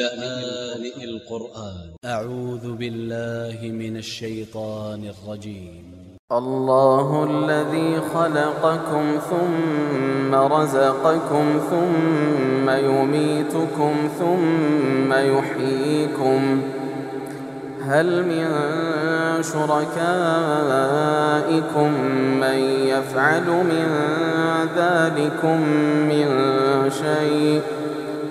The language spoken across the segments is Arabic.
لآن القرآن. أ ع و ذ ب ا ل ل ه من ا ل ش ي ط ا ن ا ل ج ي م الله الذي خلقكم ثم رزقكم ثم يميتكم ثم يحييكم. هل من شركائكم من يفعل من ذلكم من شيء؟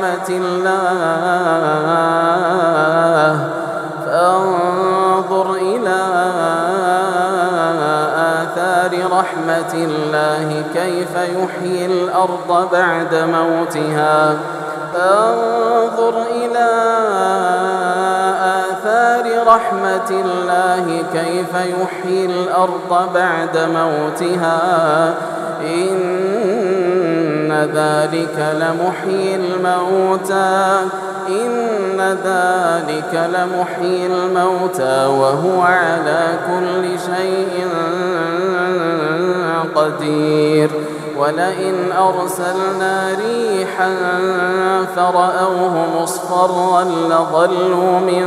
رحمة الله. فانظر إلى آثار رحمة الله كيف يحيي الأرض بعد موتها. فانظر إلى آثار رحمة الله كيف يحيي الأرض بعد موتها. إن ذلك لمحيي الموتى. إن ذلك لمحيي الموتى وهو على كل شيء قدير. ولئن أرسلنا ريحا فرأوه مصفرا لظلوا من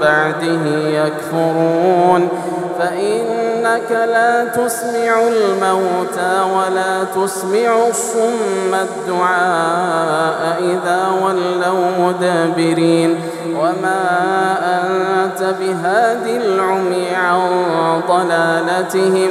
بعده يكفرون. فإنك لا تسمع الموتى ولا تسمع الصم الدعاء إذا ولوا مدبرين. وما أنت بهاد العمي عن ضلالتهم.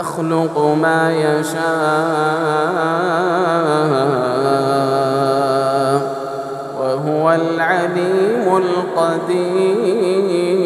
يخلق ما يشاء وهو العليم القدير.